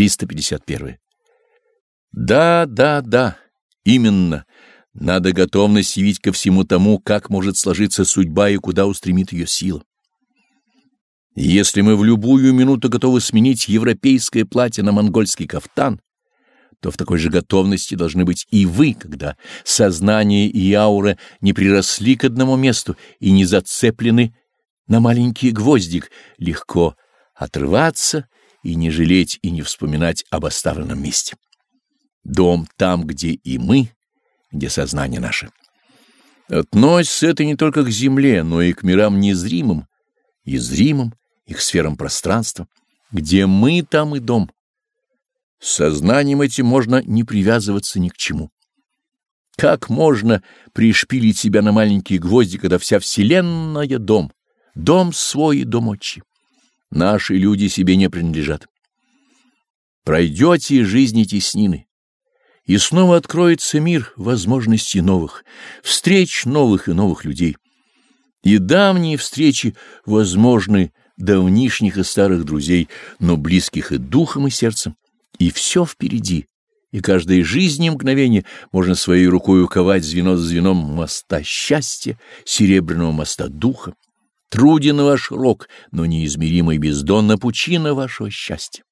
351. Да, да, да, именно. Надо готовность явить ко всему тому, как может сложиться судьба и куда устремит ее сила. Если мы в любую минуту готовы сменить европейское платье на монгольский кафтан, то в такой же готовности должны быть и вы, когда сознание и аура не приросли к одному месту и не зацеплены на маленький гвоздик, легко отрываться и не жалеть и не вспоминать об оставленном месте. Дом там, где и мы, где сознание наше. Относится это не только к земле, но и к мирам незримым и зримым, и к сферам пространства. Где мы, там и дом. Сознанием этим можно не привязываться ни к чему. Как можно пришпилить себя на маленькие гвозди, когда вся вселенная — дом, дом свой и дом отчи? Наши люди себе не принадлежат. Пройдете жизни теснины, и снова откроется мир возможностей новых, встреч новых и новых людей. И давние встречи возможны давнишних и старых друзей, но близких и духом, и сердцем. И все впереди, и каждой жизни мгновение можно своей рукой уковать звено за звеном моста счастья, серебряного моста духа. Труден ваш рок, но неизмеримый бездонна пучина вашего счастья.